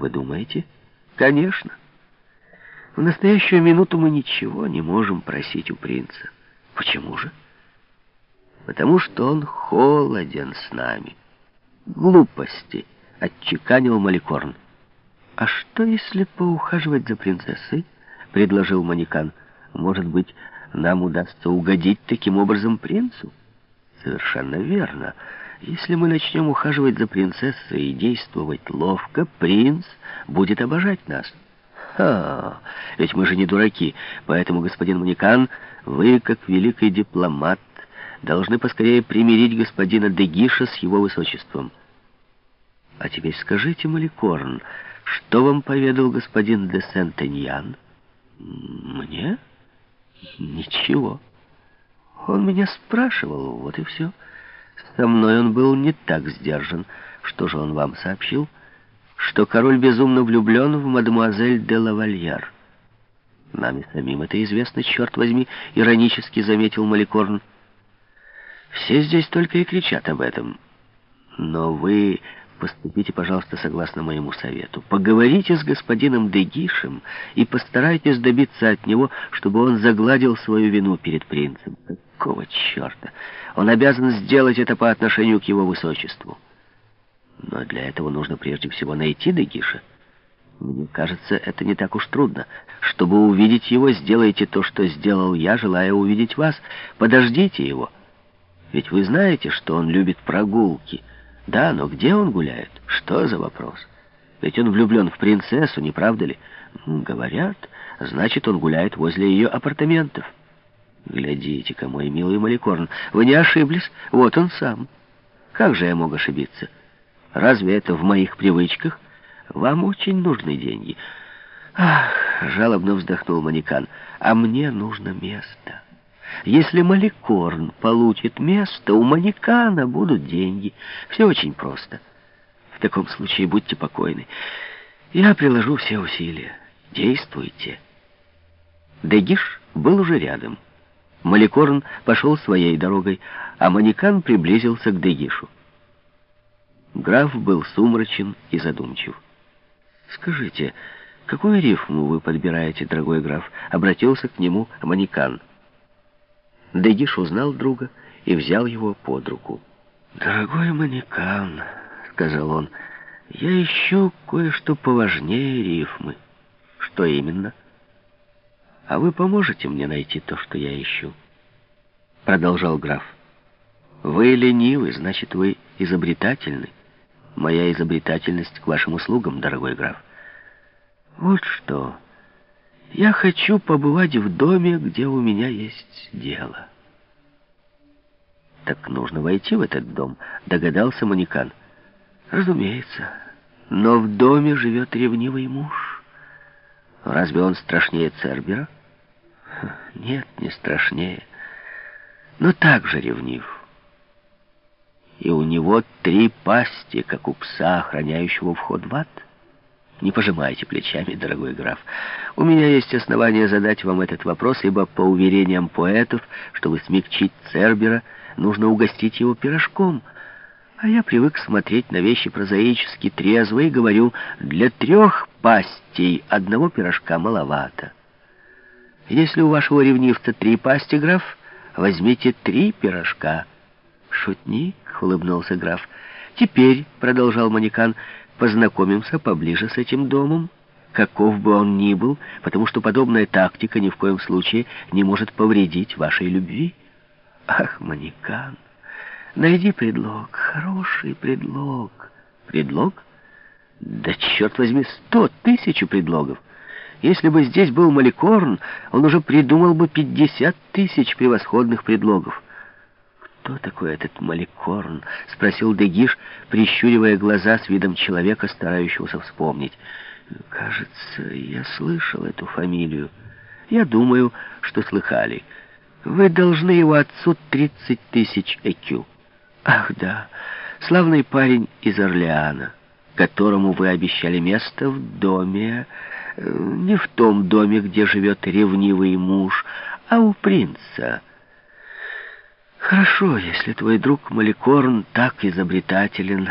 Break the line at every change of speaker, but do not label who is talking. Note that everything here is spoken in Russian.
Вы думаете? Конечно. В настоящую минуту мы ничего не можем просить у принца. Почему же? Потому что он холоден с нами. Глупости, отчеканил Маликорн. А что, если поухаживать за принцессой? Предложил Манекан. Может быть, нам удастся угодить таким образом принцу? Совершенно верно. Если мы начнем ухаживать за принцессой и действовать ловко, принц будет обожать нас. Ха, ведь мы же не дураки, поэтому, господин Манекан, вы, как великий дипломат, должны поскорее примирить господина Дегиша с его высочеством. А теперь скажите, Маликорн, что вам поведал господин де Сентеньян? Мне? Ничего. Он меня спрашивал, вот и все. Со мной он был не так сдержан. Что же он вам сообщил? Что король безумно влюблен в мадемуазель де лавальяр. Нами самим это известно, черт возьми, иронически заметил Маликорн. Все здесь только и кричат об этом. Но вы поступите, пожалуйста, согласно моему совету. Поговорите с господином Дегишем и постарайтесь добиться от него, чтобы он загладил свою вину перед принцем. Какого черта? Он обязан сделать это по отношению к его высочеству. Но для этого нужно прежде всего найти Дегиша. Мне кажется, это не так уж трудно. Чтобы увидеть его, сделайте то, что сделал я, желая увидеть вас. Подождите его. Ведь вы знаете, что он любит прогулки. Да, но где он гуляет? Что за вопрос? Ведь он влюблен в принцессу, не правда ли? Говорят, значит, он гуляет возле ее апартаментов. Глядите-ка, мой милый Маликорн, вы не ошиблись, вот он сам. Как же я мог ошибиться? Разве это в моих привычках? Вам очень нужны деньги. Ах, жалобно вздохнул Манекан, а мне нужно место. Если Маликорн получит место, у Манекана будут деньги. Все очень просто. В таком случае будьте покойны. Я приложу все усилия. Действуйте. Дегиш был уже рядом. Маликорн пошел своей дорогой, а Манекан приблизился к Дегишу. Граф был сумрачен и задумчив. «Скажите, какую рифму вы подбираете, дорогой граф?» Обратился к нему Манекан. Дегиш узнал друга и взял его под руку. «Дорогой Манекан», — сказал он, — «я ищу кое-что поважнее рифмы». «Что именно?» «А вы поможете мне найти то, что я ищу?» Продолжал граф. «Вы ленивы, значит, вы изобретательны. Моя изобретательность к вашим услугам, дорогой граф. Вот что...» Я хочу побывать в доме, где у меня есть дело. Так нужно войти в этот дом, догадался Манекан. Разумеется, но в доме живет ревнивый муж. Разве он страшнее Цербера? Нет, не страшнее, но также ревнив. И у него три пасти, как у пса, охраняющего вход в ад. Не пожимайте плечами, дорогой граф. У меня есть основания задать вам этот вопрос, ибо по уверениям поэтов, чтобы смягчить Цербера, нужно угостить его пирожком. А я привык смотреть на вещи прозаически трезво и говорю, для трех пастей одного пирожка маловато. Если у вашего ревнивца три пасти, граф, возьмите три пирожка. Шутник, улыбнулся граф. Теперь, продолжал Манекан, познакомимся поближе с этим домом, каков бы он ни был, потому что подобная тактика ни в коем случае не может повредить вашей любви. Ах, Манекан, найди предлог, хороший предлог. Предлог? Да черт возьми, сто тысяч предлогов. Если бы здесь был Маликорн, он уже придумал бы пятьдесят тысяч превосходных предлогов. «Кто такой этот Маликорн?» — спросил Дегиш, прищуривая глаза с видом человека, старающегося вспомнить. «Кажется, я слышал эту фамилию. Я думаю, что слыхали. Вы должны его отцу тридцать тысяч ЭКЮ. Ах, да, славный парень из Орлеана, которому вы обещали место в доме, не в том доме, где живет ревнивый муж, а у принца». Хорошо, если твой друг Маликорн так изобретателен,